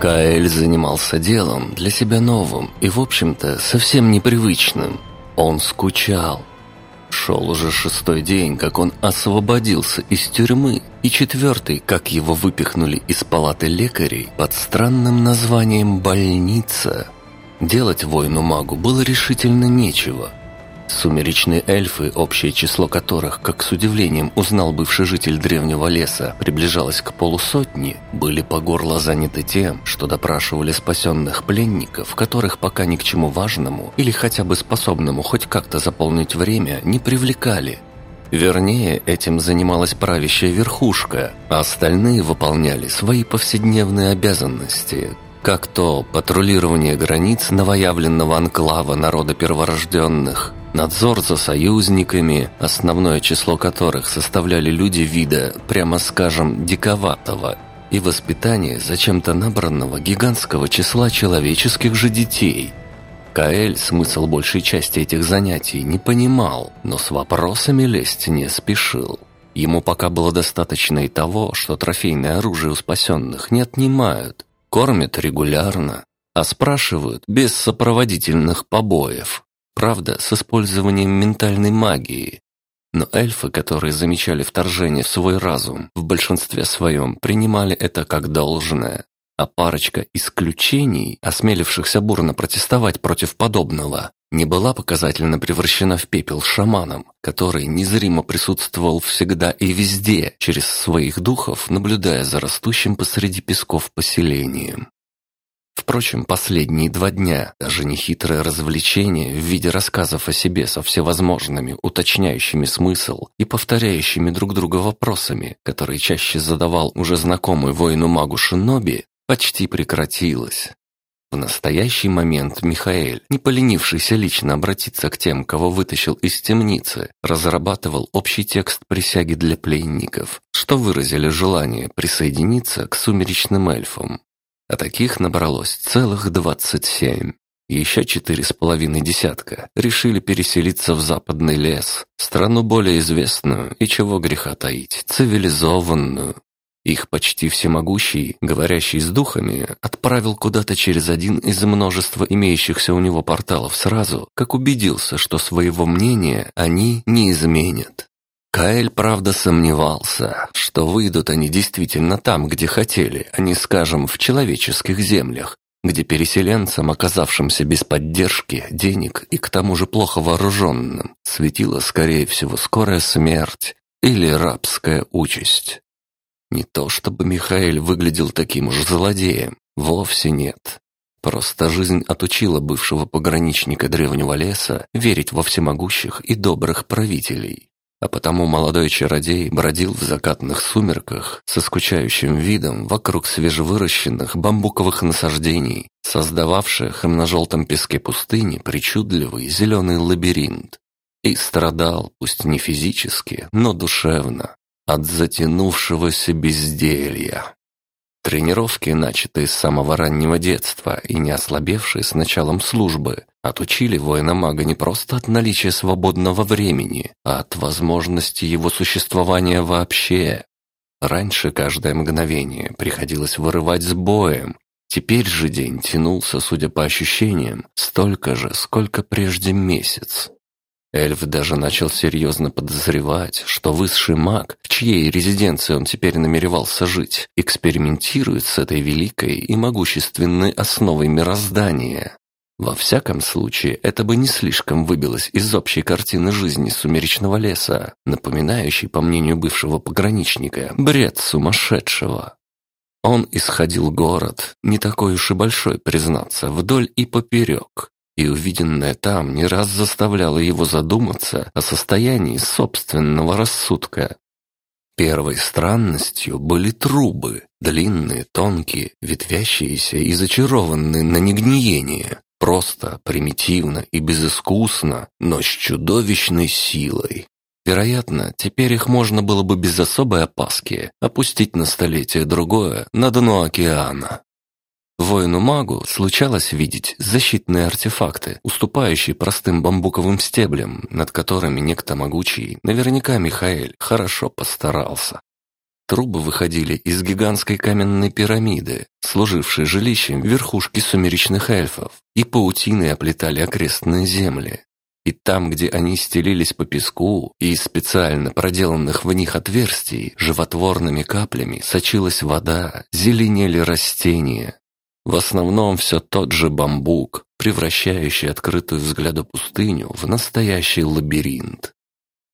Каэль занимался делом для себя новым и, в общем-то, совсем непривычным. Он скучал. Шел уже шестой день, как он освободился из тюрьмы, и четвертый, как его выпихнули из палаты лекарей под странным названием «больница». Делать воину-магу было решительно нечего – Сумеречные эльфы, общее число которых, как с удивлением узнал бывший житель древнего леса, приближалось к полусотни, были по горло заняты тем, что допрашивали спасенных пленников, которых пока ни к чему важному или хотя бы способному хоть как-то заполнить время не привлекали. Вернее, этим занималась правящая верхушка, а остальные выполняли свои повседневные обязанности, как то патрулирование границ новоявленного анклава народа перворожденных, Надзор за союзниками, основное число которых составляли люди вида, прямо скажем, диковатого, и воспитание зачем-то набранного гигантского числа человеческих же детей. Каэль смысл большей части этих занятий не понимал, но с вопросами лезть не спешил. Ему пока было достаточно и того, что трофейное оружие у спасенных не отнимают, кормят регулярно, а спрашивают без сопроводительных побоев. Правда, с использованием ментальной магии. Но эльфы, которые замечали вторжение в свой разум, в большинстве своем принимали это как должное. А парочка исключений, осмелившихся бурно протестовать против подобного, не была показательно превращена в пепел шаманом, который незримо присутствовал всегда и везде, через своих духов, наблюдая за растущим посреди песков поселением. Впрочем, последние два дня даже нехитрое развлечение в виде рассказов о себе со всевозможными, уточняющими смысл и повторяющими друг друга вопросами, которые чаще задавал уже знакомый воину-магу Шиноби, почти прекратилось. В настоящий момент Михаэль, не поленившийся лично обратиться к тем, кого вытащил из темницы, разрабатывал общий текст присяги для пленников, что выразили желание присоединиться к сумеречным эльфам а таких набралось целых двадцать семь. Еще четыре с половиной десятка решили переселиться в западный лес, страну более известную и, чего греха таить, цивилизованную. Их почти всемогущий, говорящий с духами, отправил куда-то через один из множества имеющихся у него порталов сразу, как убедился, что своего мнения они не изменят. Каэль, правда, сомневался, что выйдут они действительно там, где хотели, а не, скажем, в человеческих землях, где переселенцам, оказавшимся без поддержки, денег и к тому же плохо вооруженным, светила, скорее всего, скорая смерть или рабская участь. Не то чтобы Михаил выглядел таким уж злодеем, вовсе нет. Просто жизнь отучила бывшего пограничника древнего леса верить во всемогущих и добрых правителей. А потому молодой чародей бродил в закатных сумерках со скучающим видом вокруг свежевыращенных бамбуковых насаждений, создававших на желтом песке пустыни причудливый зеленый лабиринт. И страдал, пусть не физически, но душевно, от затянувшегося безделья. Тренировки, начатые с самого раннего детства и не ослабевшие с началом службы, отучили воина-мага не просто от наличия свободного времени, а от возможности его существования вообще. Раньше каждое мгновение приходилось вырывать с боем, теперь же день тянулся, судя по ощущениям, столько же, сколько прежде месяц. Эльф даже начал серьезно подозревать, что высший маг, в чьей резиденции он теперь намеревался жить, экспериментирует с этой великой и могущественной основой мироздания. Во всяком случае, это бы не слишком выбилось из общей картины жизни сумеречного леса, напоминающей, по мнению бывшего пограничника, бред сумасшедшего. Он исходил город, не такой уж и большой, признаться, вдоль и поперек, и увиденное там не раз заставляло его задуматься о состоянии собственного рассудка. Первой странностью были трубы, длинные, тонкие, ветвящиеся и зачарованные на негниение, просто, примитивно и безыскусно, но с чудовищной силой. Вероятно, теперь их можно было бы без особой опаски опустить на столетие другое на дно океана. Воину-магу случалось видеть защитные артефакты, уступающие простым бамбуковым стеблям, над которыми некто могучий, наверняка Михаэль, хорошо постарался. Трубы выходили из гигантской каменной пирамиды, служившей жилищем верхушки сумеречных эльфов, и паутины оплетали окрестные земли. И там, где они стелились по песку, и из специально проделанных в них отверстий животворными каплями сочилась вода, зеленели растения. В основном все тот же бамбук, превращающий открытую взгляду пустыню в настоящий лабиринт.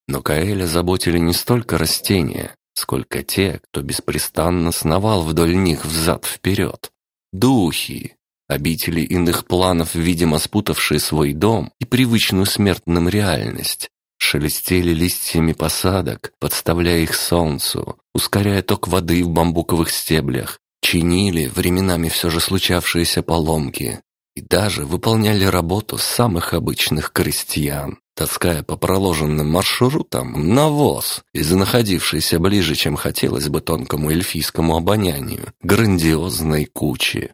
Но Каэля заботили не столько растения, сколько те, кто беспрестанно сновал вдоль них взад-вперед. Духи, обители иных планов, видимо спутавшие свой дом и привычную смертным реальность, шелестели листьями посадок, подставляя их солнцу, ускоряя ток воды в бамбуковых стеблях, чинили временами все же случавшиеся поломки и даже выполняли работу самых обычных крестьян таская по проложенным маршрутам навоз из находившейся ближе, чем хотелось бы тонкому эльфийскому обонянию, грандиозной кучи.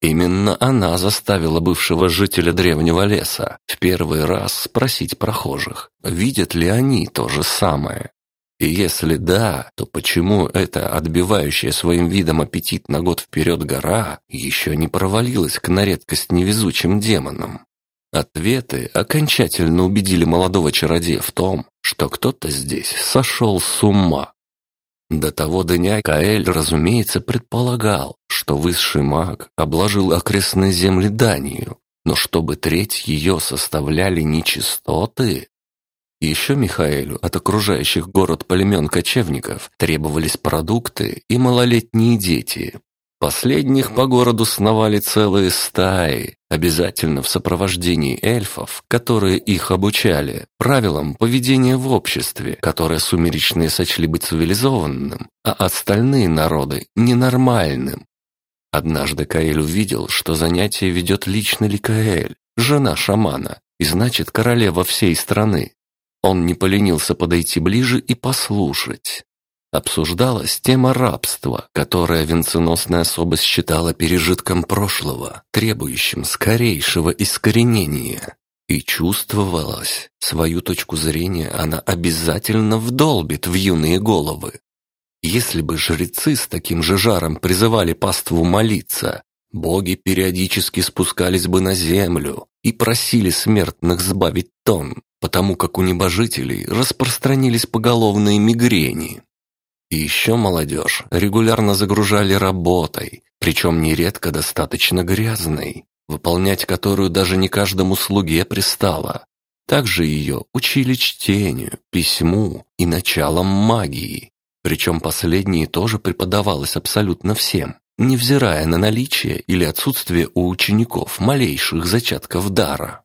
Именно она заставила бывшего жителя древнего леса в первый раз спросить прохожих, видят ли они то же самое. И если да, то почему эта отбивающая своим видом аппетит на год вперед гора еще не провалилась к на редкость невезучим демонам? Ответы окончательно убедили молодого чародея в том, что кто-то здесь сошел с ума. До того дня Каэль, разумеется, предполагал, что высший маг обложил окрестные земли данью, но чтобы треть ее составляли нечистоты... Еще Михаэлю от окружающих город племен кочевников требовались продукты и малолетние дети, Последних по городу сновали целые стаи, обязательно в сопровождении эльфов, которые их обучали, правилам поведения в обществе, которое сумеречные сочли быть цивилизованным, а остальные народы – ненормальным. Однажды Каэль увидел, что занятие ведет лично Ликаэль, жена шамана, и значит королева всей страны. Он не поленился подойти ближе и послушать обсуждалась тема рабства, которое венценосная особа считала пережитком прошлого, требующим скорейшего искоренения. И чувствовалось, свою точку зрения она обязательно вдолбит в юные головы. Если бы жрецы с таким же жаром призывали паству молиться, боги периодически спускались бы на землю и просили смертных сбавить тон, потому как у небожителей распространились поголовные мигрени. И еще молодежь регулярно загружали работой, причем нередко достаточно грязной, выполнять которую даже не каждому слуге пристало. Также ее учили чтению, письму и началам магии. Причем последнее тоже преподавалось абсолютно всем, невзирая на наличие или отсутствие у учеников малейших зачатков дара.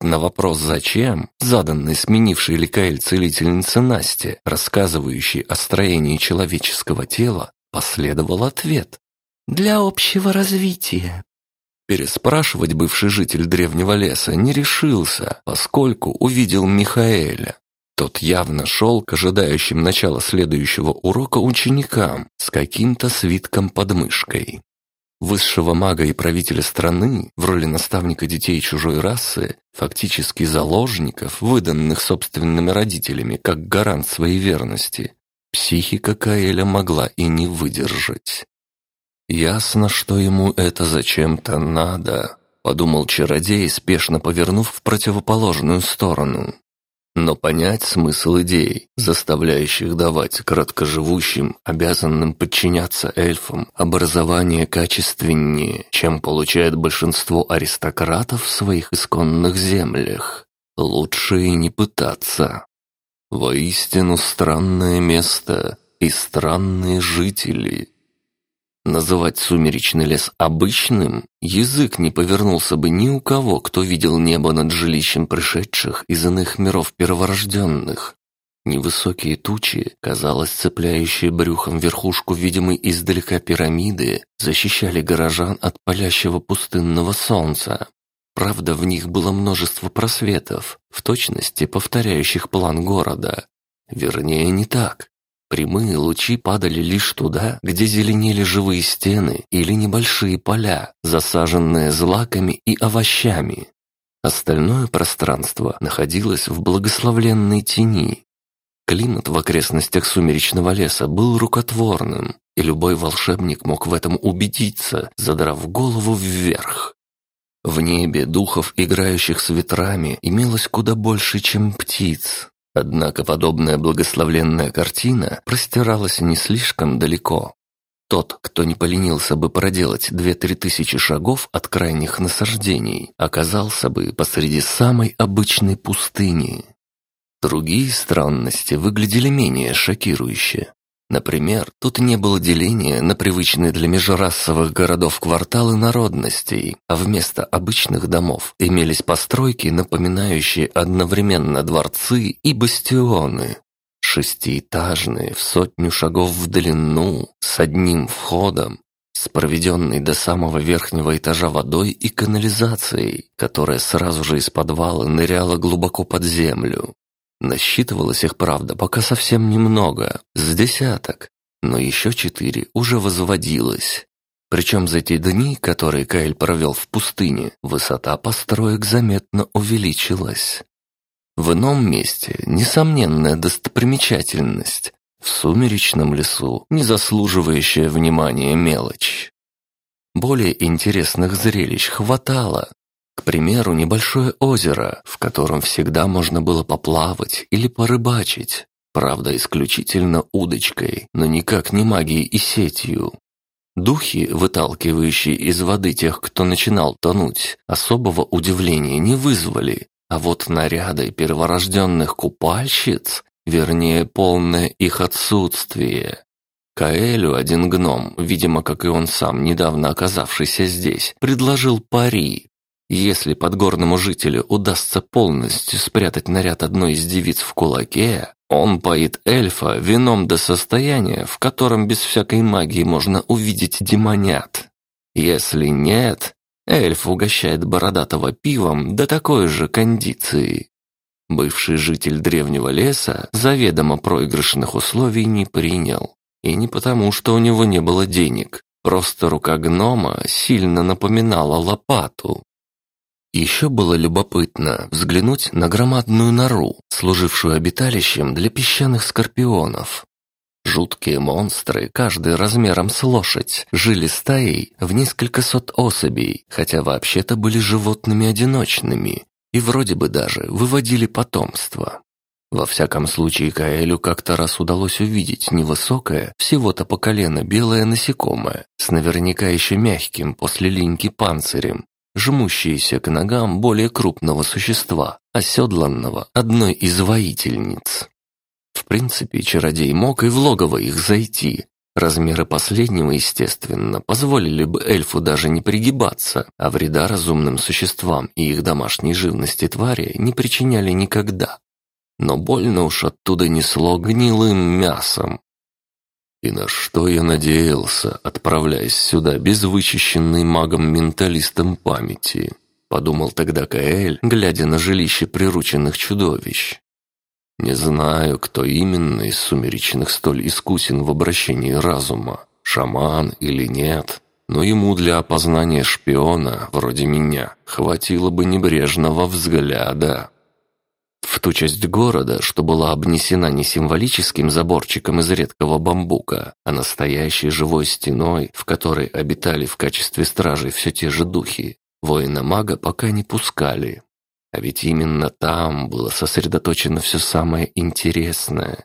На вопрос «зачем?», заданный сменившей Ликаэль целительнице Насте, рассказывающей о строении человеческого тела, последовал ответ «Для общего развития». Переспрашивать бывший житель древнего леса не решился, поскольку увидел Михаэля. Тот явно шел к ожидающим начала следующего урока ученикам с каким-то свитком под мышкой. Высшего мага и правителя страны в роли наставника детей чужой расы, фактически заложников, выданных собственными родителями как гарант своей верности, психика Каэля могла и не выдержать. «Ясно, что ему это зачем-то надо», — подумал чародей, спешно повернув в противоположную сторону. Но понять смысл идей, заставляющих давать краткоживущим, обязанным подчиняться эльфам, образование качественнее, чем получает большинство аристократов в своих исконных землях, лучше и не пытаться. Воистину странное место и странные жители. Называть сумеречный лес обычным язык не повернулся бы ни у кого, кто видел небо над жилищем пришедших из иных миров перворожденных. Невысокие тучи, казалось, цепляющие брюхом верхушку видимой издалека пирамиды, защищали горожан от палящего пустынного солнца. Правда, в них было множество просветов, в точности повторяющих план города. Вернее, не так. Прямые лучи падали лишь туда, где зеленели живые стены или небольшие поля, засаженные злаками и овощами. Остальное пространство находилось в благословленной тени. Климат в окрестностях сумеречного леса был рукотворным, и любой волшебник мог в этом убедиться, задрав голову вверх. В небе духов, играющих с ветрами, имелось куда больше, чем птиц. Однако подобная благословленная картина простиралась не слишком далеко. Тот, кто не поленился бы проделать две-три тысячи шагов от крайних насаждений, оказался бы посреди самой обычной пустыни. Другие странности выглядели менее шокирующе. Например, тут не было деления на привычные для межрасовых городов кварталы народностей, а вместо обычных домов имелись постройки, напоминающие одновременно дворцы и бастионы. Шестиэтажные, в сотню шагов в длину, с одним входом, с проведенной до самого верхнего этажа водой и канализацией, которая сразу же из подвала ныряла глубоко под землю. Насчитывалось их, правда, пока совсем немного, с десяток, но еще четыре уже возводилось. Причем за те дни, которые Каэль провел в пустыне, высота построек заметно увеличилась. В ином месте несомненная достопримечательность, в сумеречном лесу не заслуживающая внимания мелочь. Более интересных зрелищ хватало, к примеру, небольшое озеро, в котором всегда можно было поплавать или порыбачить. Правда, исключительно удочкой, но никак не магией и сетью. Духи, выталкивающие из воды тех, кто начинал тонуть, особого удивления не вызвали, а вот наряды перворожденных купальщиц, вернее, полное их отсутствие. Каэлю один гном, видимо, как и он сам, недавно оказавшийся здесь, предложил пари. Если подгорному жителю удастся полностью спрятать наряд одной из девиц в кулаке, он поит эльфа вином до состояния, в котором без всякой магии можно увидеть демонят. Если нет, эльф угощает бородатого пивом до такой же кондиции. Бывший житель древнего леса заведомо проигрышных условий не принял. И не потому, что у него не было денег, просто рука гнома сильно напоминала лопату. Еще было любопытно взглянуть на громадную нору, служившую обиталищем для песчаных скорпионов. Жуткие монстры, каждый размером с лошадь, жили стаей в несколько сот особей, хотя вообще-то были животными одиночными и вроде бы даже выводили потомство. Во всяком случае, Каэлю как-то раз удалось увидеть невысокое, всего-то по колено белое насекомое, с наверняка еще мягким после линьки панцирем, жмущиеся к ногам более крупного существа, оседланного одной из воительниц. В принципе, чародей мог и в логово их зайти. Размеры последнего, естественно, позволили бы эльфу даже не пригибаться, а вреда разумным существам и их домашней живности твари не причиняли никогда. Но больно уж оттуда несло гнилым мясом, и на что я надеялся, отправляясь сюда без вычищенной магом-менталистом памяти? Подумал тогда Каэль, глядя на жилище прирученных чудовищ. Не знаю, кто именно из сумеречных столь искусен в обращении разума, шаман или нет, но ему для опознания шпиона, вроде меня, хватило бы небрежного взгляда. В ту часть города, что была обнесена не символическим заборчиком из редкого бамбука, а настоящей живой стеной, в которой обитали в качестве стражей все те же духи, воина-мага пока не пускали. А ведь именно там было сосредоточено все самое интересное.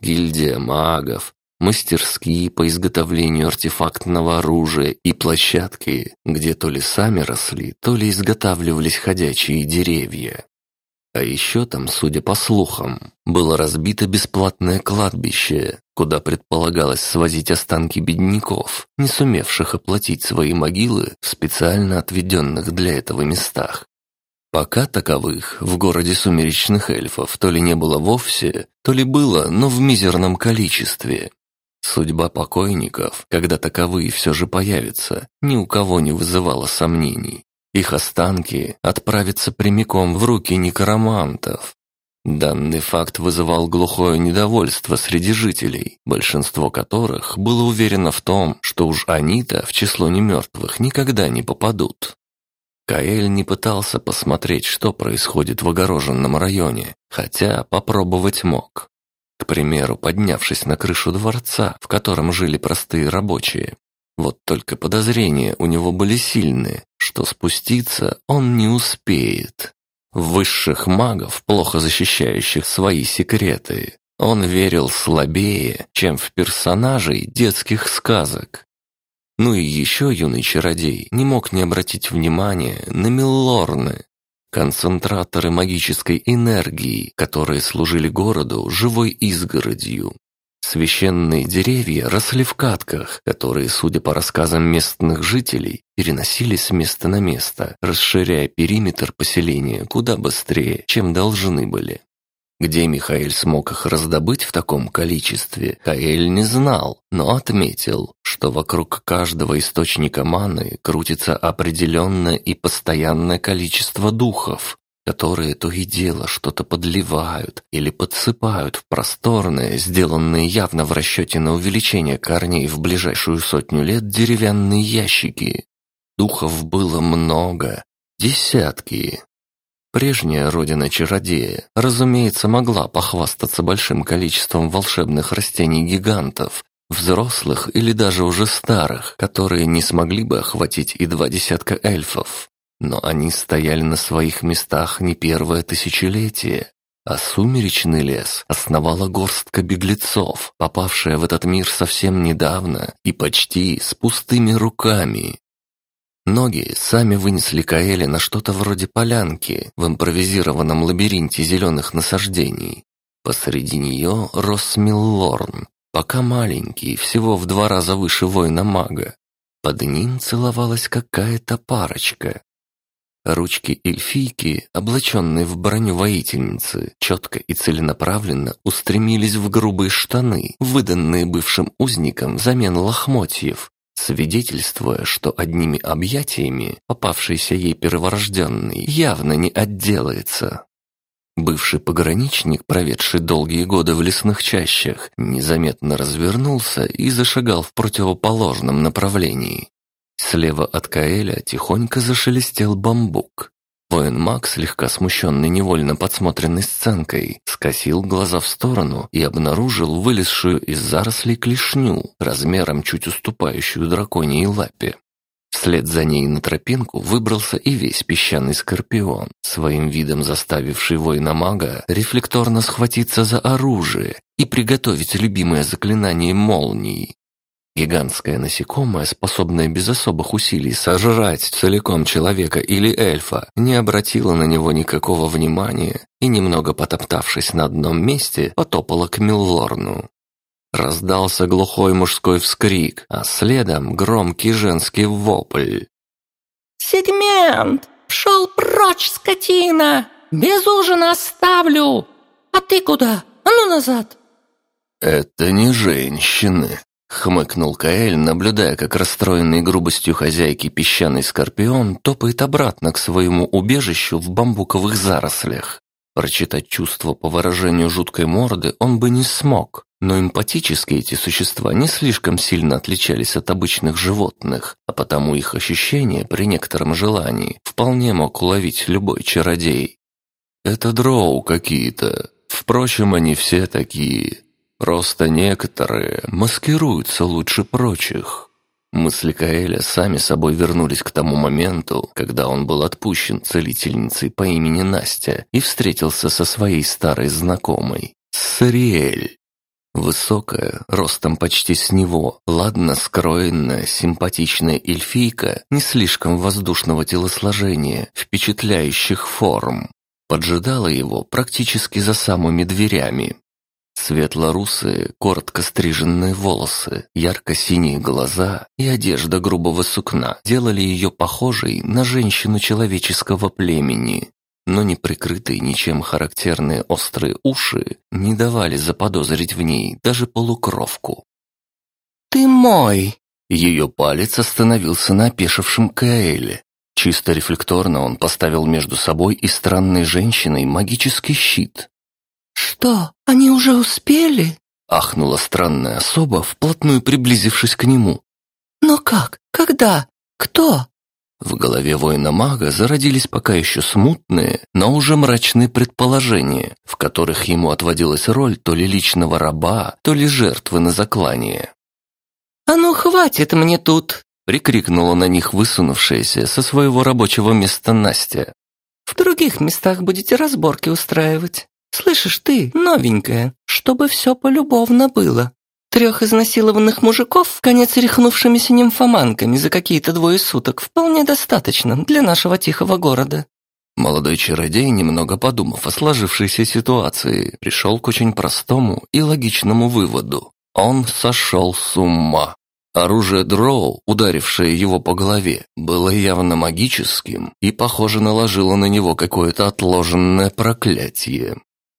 Гильдия магов, мастерские по изготовлению артефактного оружия и площадки, где то ли сами росли, то ли изготавливались ходячие деревья. А еще там, судя по слухам, было разбито бесплатное кладбище, куда предполагалось свозить останки бедняков, не сумевших оплатить свои могилы в специально отведенных для этого местах. Пока таковых в городе сумеречных эльфов то ли не было вовсе, то ли было, но в мизерном количестве. Судьба покойников, когда таковые все же появятся, ни у кого не вызывала сомнений. Их останки отправятся прямиком в руки некромантов. Данный факт вызывал глухое недовольство среди жителей, большинство которых было уверено в том, что уж они-то в число немертвых никогда не попадут. Каэль не пытался посмотреть, что происходит в огороженном районе, хотя попробовать мог. к примеру, поднявшись на крышу дворца, в котором жили простые рабочие. Вот только подозрения у него были сильные, что спуститься он не успеет. Высших магов, плохо защищающих свои секреты, он верил слабее, чем в персонажей детских сказок. Ну и еще юный чародей не мог не обратить внимания на Миллорны, концентраторы магической энергии, которые служили городу живой изгородью. Священные деревья росли в катках, которые, судя по рассказам местных жителей, переносились с места на место, расширяя периметр поселения куда быстрее, чем должны были. Где Михаил смог их раздобыть в таком количестве, Каэль не знал, но отметил, что вокруг каждого источника маны крутится определенное и постоянное количество духов, которые то и дело что-то подливают или подсыпают в просторные, сделанные явно в расчете на увеличение корней в ближайшую сотню лет деревянные ящики. Духов было много, десятки, Прежняя родина чародея, разумеется, могла похвастаться большим количеством волшебных растений-гигантов, взрослых или даже уже старых, которые не смогли бы охватить и два десятка эльфов. Но они стояли на своих местах не первое тысячелетие, а сумеречный лес основала горстка беглецов, попавшая в этот мир совсем недавно и почти с пустыми руками. Ноги сами вынесли Каэли на что-то вроде полянки в импровизированном лабиринте зеленых насаждений. Посреди нее рос Миллорн, пока маленький, всего в два раза выше воина-мага. Под ним целовалась какая-то парочка. Ручки эльфийки, облаченные в броню воительницы, четко и целенаправленно устремились в грубые штаны, выданные бывшим узникам взамен лохмотьев, свидетельствуя, что одними объятиями попавшийся ей перворожденный явно не отделается. Бывший пограничник, проведший долгие годы в лесных чащах, незаметно развернулся и зашагал в противоположном направлении. Слева от Каэля тихонько зашелестел бамбук. Воин Мак, слегка смущенный невольно подсмотренной сценкой, скосил глаза в сторону и обнаружил вылезшую из зарослей клешню, размером чуть уступающую драконьей лапе. Вслед за ней на тропинку выбрался и весь песчаный скорпион, своим видом заставивший воина-мага рефлекторно схватиться за оружие и приготовить любимое заклинание молнии. Гигантское насекомое, способное без особых усилий сожрать целиком человека или эльфа, не обратило на него никакого внимания и, немного потоптавшись на одном месте, потопало к Миллорну. Раздался глухой мужской вскрик, а следом громкий женский вопль. «Сегмент! Пшел прочь, скотина! Без ужина оставлю! А ты куда? А ну назад!» «Это не женщины», Хмыкнул Каэль, наблюдая, как расстроенный грубостью хозяйки песчаный скорпион топает обратно к своему убежищу в бамбуковых зарослях. Прочитать чувства по выражению жуткой морды он бы не смог, но эмпатически эти существа не слишком сильно отличались от обычных животных, а потому их ощущения при некотором желании вполне мог уловить любой чародей. «Это дроу какие-то. Впрочем, они все такие. Просто некоторые маскируются лучше прочих. Мысли Каэля сами собой вернулись к тому моменту, когда он был отпущен целительницей по имени Настя и встретился со своей старой знакомой, Сариэль. Высокая, ростом почти с него, ладно скроенная, симпатичная эльфийка не слишком воздушного телосложения, впечатляющих форм, поджидала его практически за самыми дверями. Светло-русые, коротко стриженные волосы, ярко-синие глаза и одежда грубого сукна делали ее похожей на женщину человеческого племени. Но не прикрытые ничем характерные острые уши не давали заподозрить в ней даже полукровку. «Ты мой!» Ее палец остановился на опешившем Каэле. Чисто рефлекторно он поставил между собой и странной женщиной магический щит, «Что, они уже успели?» — ахнула странная особа, вплотную приблизившись к нему. «Но как? Когда? Кто?» В голове воина-мага зародились пока еще смутные, но уже мрачные предположения, в которых ему отводилась роль то ли личного раба, то ли жертвы на заклание. «А ну, хватит мне тут!» — прикрикнула на них высунувшаяся со своего рабочего места Настя. «В других местах будете разборки устраивать. Слышишь ты, новенькая, чтобы все полюбовно было. Трех изнасилованных мужиков, конец рехнувшимися нимфоманками за какие-то двое суток, вполне достаточно для нашего тихого города». Молодой чародей, немного подумав о сложившейся ситуации, пришел к очень простому и логичному выводу. Он сошел с ума. Оружие дроу, ударившее его по голове, было явно магическим и, похоже, наложило на него какое-то отложенное проклятие.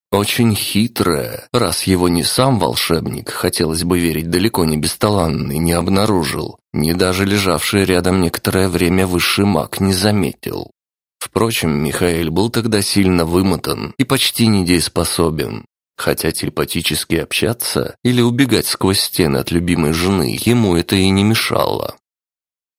Очень хитрое, раз его не сам волшебник, хотелось бы верить далеко не бесталанный, не обнаружил, ни даже лежавший рядом некоторое время высший маг не заметил. Впрочем, Михаил был тогда сильно вымотан и почти недееспособен, хотя телепатически общаться или убегать сквозь стены от любимой жены ему это и не мешало.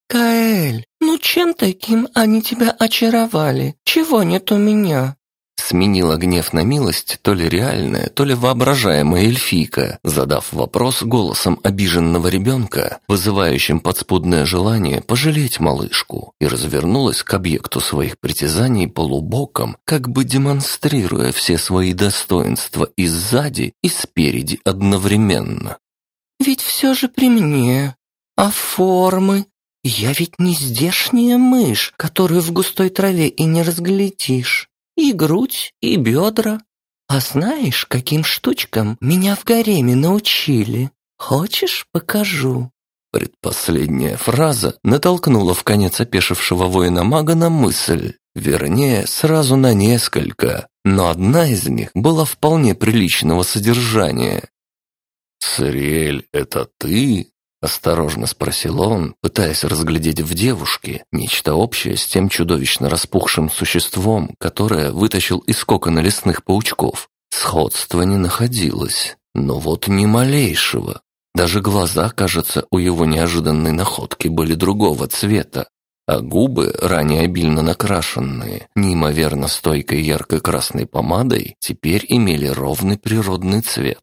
«Каэль, ну чем таким они тебя очаровали? Чего нет у меня?» Сменила гнев на милость то ли реальная, то ли воображаемая эльфийка, задав вопрос голосом обиженного ребенка, вызывающим подспудное желание пожалеть малышку, и развернулась к объекту своих притязаний полубоком, как бы демонстрируя все свои достоинства и сзади, и спереди одновременно. «Ведь все же при мне. А формы? Я ведь не здешняя мышь, которую в густой траве и не разглядишь и грудь, и бедра. А знаешь, каким штучкам меня в гареме научили? Хочешь, покажу?» Предпоследняя фраза натолкнула в конец опешившего воина-мага на мысль, вернее, сразу на несколько, но одна из них была вполне приличного содержания. «Сириэль, это ты?» Осторожно спросил он, пытаясь разглядеть в девушке нечто общее с тем чудовищно распухшим существом, которое вытащил из кокона лесных паучков. Сходства не находилось, но вот ни малейшего. Даже глаза, кажется, у его неожиданной находки были другого цвета, а губы, ранее обильно накрашенные, неимоверно стойкой ярко-красной помадой, теперь имели ровный природный цвет.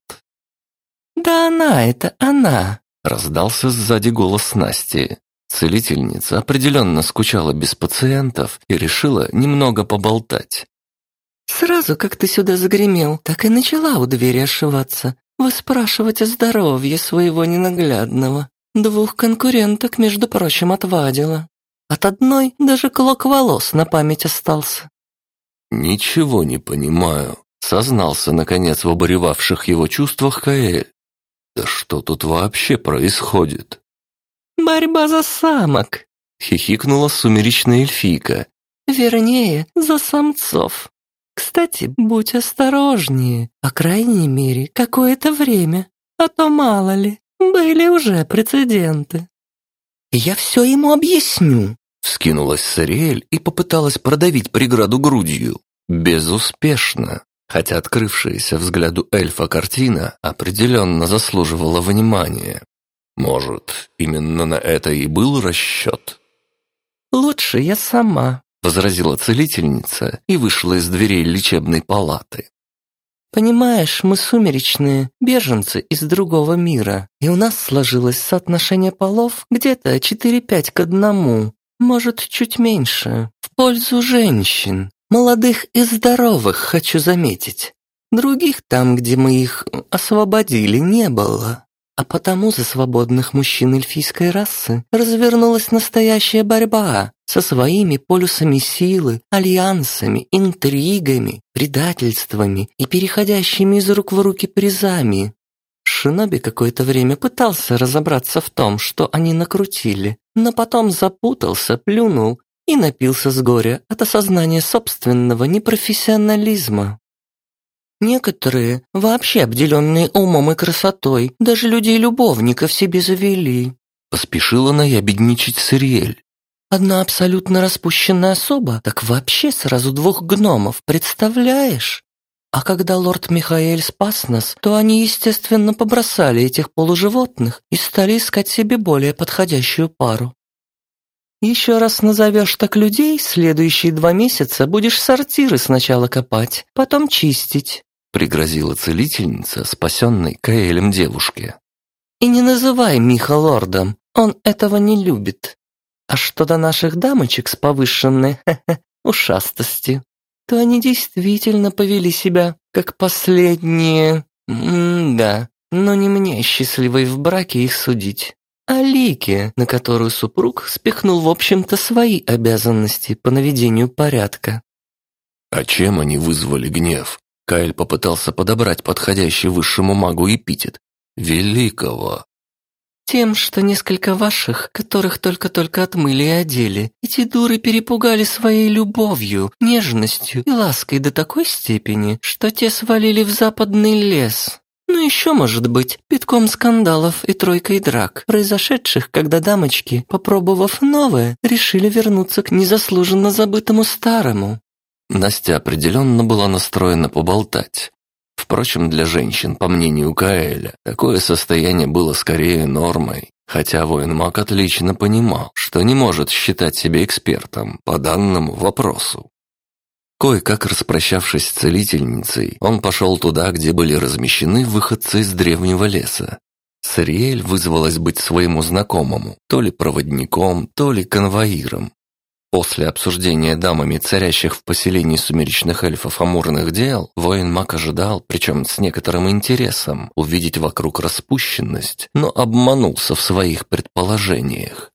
«Да она это она!» Раздался сзади голос Насти. Целительница определенно скучала без пациентов и решила немного поболтать. «Сразу, как ты сюда загремел, так и начала у двери ошиваться, выспрашивать о здоровье своего ненаглядного. Двух конкуренток, между прочим, отвадила. От одной даже клок волос на память остался». «Ничего не понимаю», — сознался, наконец, в обуревавших его чувствах Каэль. Да что тут вообще происходит? Борьба за самок, хихикнула сумеречная эльфийка. Вернее, за самцов. Кстати, будь осторожнее, по крайней мере, какое-то время, а то мало ли, были уже прецеденты. Я все ему объясню. Вскинулась Сариэль и попыталась продавить преграду грудью. Безуспешно хотя открывшаяся взгляду эльфа картина определенно заслуживала внимания. Может, именно на это и был расчет? «Лучше я сама», — возразила целительница и вышла из дверей лечебной палаты. «Понимаешь, мы сумеречные, беженцы из другого мира, и у нас сложилось соотношение полов где-то 4-5 к одному, может, чуть меньше, в пользу женщин. Молодых и здоровых, хочу заметить. Других там, где мы их освободили, не было. А потому за свободных мужчин эльфийской расы развернулась настоящая борьба со своими полюсами силы, альянсами, интригами, предательствами и переходящими из рук в руки призами. Шиноби какое-то время пытался разобраться в том, что они накрутили, но потом запутался, плюнул и напился с горя от осознания собственного непрофессионализма. Некоторые, вообще обделенные умом и красотой, даже людей-любовников себе завели. Поспешила наябедничать Сириэль. Одна абсолютно распущенная особа, так вообще сразу двух гномов, представляешь? А когда лорд Михаэль спас нас, то они, естественно, побросали этих полуживотных и стали искать себе более подходящую пару. Еще раз назовешь так людей, следующие два месяца будешь сортиры сначала копать, потом чистить», пригрозила целительница, спасенной Каэлем девушке. «И не называй Миха лордом, он этого не любит. А что до наших дамочек с повышенной ушастостью, то они действительно повели себя как последние... М-да, но не мне, счастливой в браке, их судить. А Лике, на которую супруг спихнул, в общем-то, свои обязанности по наведению порядка. А чем они вызвали гнев? Кайл попытался подобрать подходящий высшему магу эпитет. Великого. Тем, что несколько ваших, которых только-только отмыли и одели, эти дуры перепугали своей любовью, нежностью и лаской до такой степени, что те свалили в западный лес. Ну еще, может быть, питком скандалов и тройкой драк, произошедших, когда дамочки, попробовав новое, решили вернуться к незаслуженно забытому старому. Настя определенно была настроена поболтать. Впрочем, для женщин, по мнению Каэля, такое состояние было скорее нормой, хотя воин-маг отлично понимал, что не может считать себя экспертом по данному вопросу. Кое-как распрощавшись с целительницей, он пошел туда, где были размещены выходцы из древнего леса. Сариэль вызвалась быть своему знакомому, то ли проводником, то ли конвоиром, После обсуждения дамами царящих в поселении сумеречных эльфов амурных дел, воин Мак ожидал, причем с некоторым интересом, увидеть вокруг распущенность, но обманулся в своих предположениях.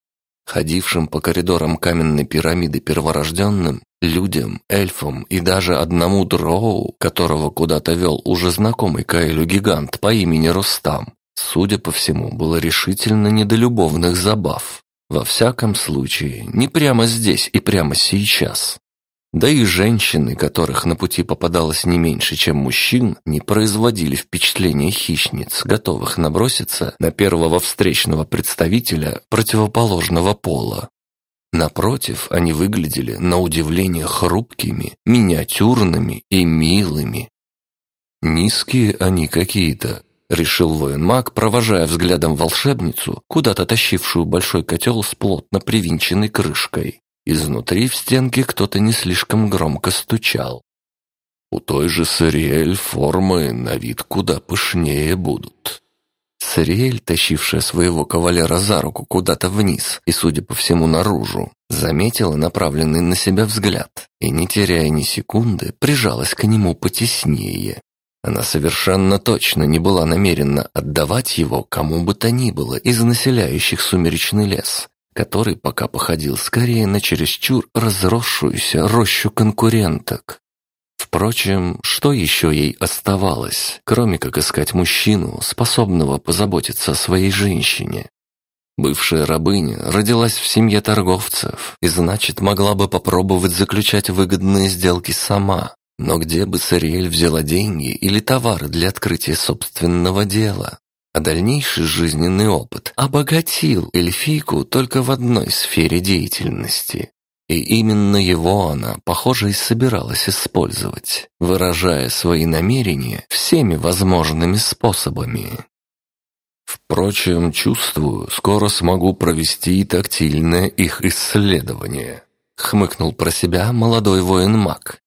Ходившим по коридорам каменной пирамиды перворожденным, людям, эльфам и даже одному дроу, которого куда-то вел уже знакомый Каэлю гигант по имени Рустам, судя по всему, было решительно недолюбовных забав. Во всяком случае, не прямо здесь и прямо сейчас. Да и женщины, которых на пути попадалось не меньше, чем мужчин, не производили впечатления хищниц, готовых наброситься на первого встречного представителя противоположного пола. Напротив, они выглядели на удивление хрупкими, миниатюрными и милыми. Низкие они какие-то, решил воин-маг, провожая взглядом волшебницу, куда-то тащившую большой котел с плотно привинченной крышкой. Изнутри в стенке кто-то не слишком громко стучал. У той же Сариэль формы на вид куда пышнее будут. Сариэль, тащившая своего кавалера за руку куда-то вниз и, судя по всему, наружу, заметила направленный на себя взгляд и, не теряя ни секунды, прижалась к нему потеснее. Она совершенно точно не была намерена отдавать его кому бы то ни было из населяющих сумеречный лес, который пока походил скорее на чересчур разросшуюся рощу конкуренток. Впрочем, что еще ей оставалось, кроме как искать мужчину, способного позаботиться о своей женщине? Бывшая рабыня родилась в семье торговцев и, значит, могла бы попробовать заключать выгодные сделки сама, но где бы Сариэль взяла деньги или товары для открытия собственного дела? А дальнейший жизненный опыт обогатил эльфийку только в одной сфере деятельности. И именно его она, похоже, и собиралась использовать, выражая свои намерения всеми возможными способами. Впрочем, чувствую, скоро смогу провести тактильное их исследование. Хмыкнул про себя молодой воин-маг,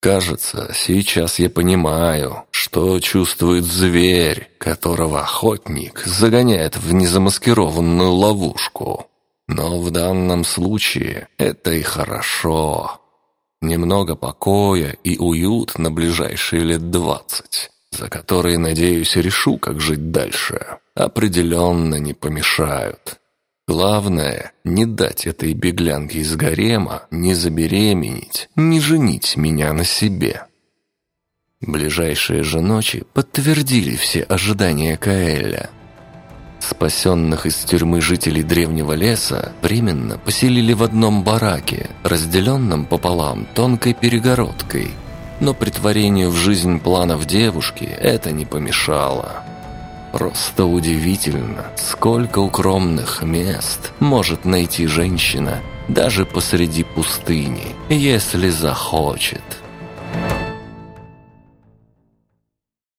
Кажется, сейчас я понимаю, что чувствует зверь, которого охотник загоняет в незамаскированную ловушку. Но в данном случае это и хорошо. Немного покоя и уют на ближайшие лет двадцать, за которые, надеюсь, решу, как жить дальше, определенно не помешают. Главное, не дать этой беглянке из гарема не забеременеть, не женить меня на себе. Ближайшие же ночи подтвердили все ожидания Каэля. Спасенных из тюрьмы жителей древнего леса временно поселили в одном бараке, разделенном пополам тонкой перегородкой. Но притворению в жизнь планов девушки это не помешало. Просто удивительно, сколько укромных мест может найти женщина даже посреди пустыни, если захочет.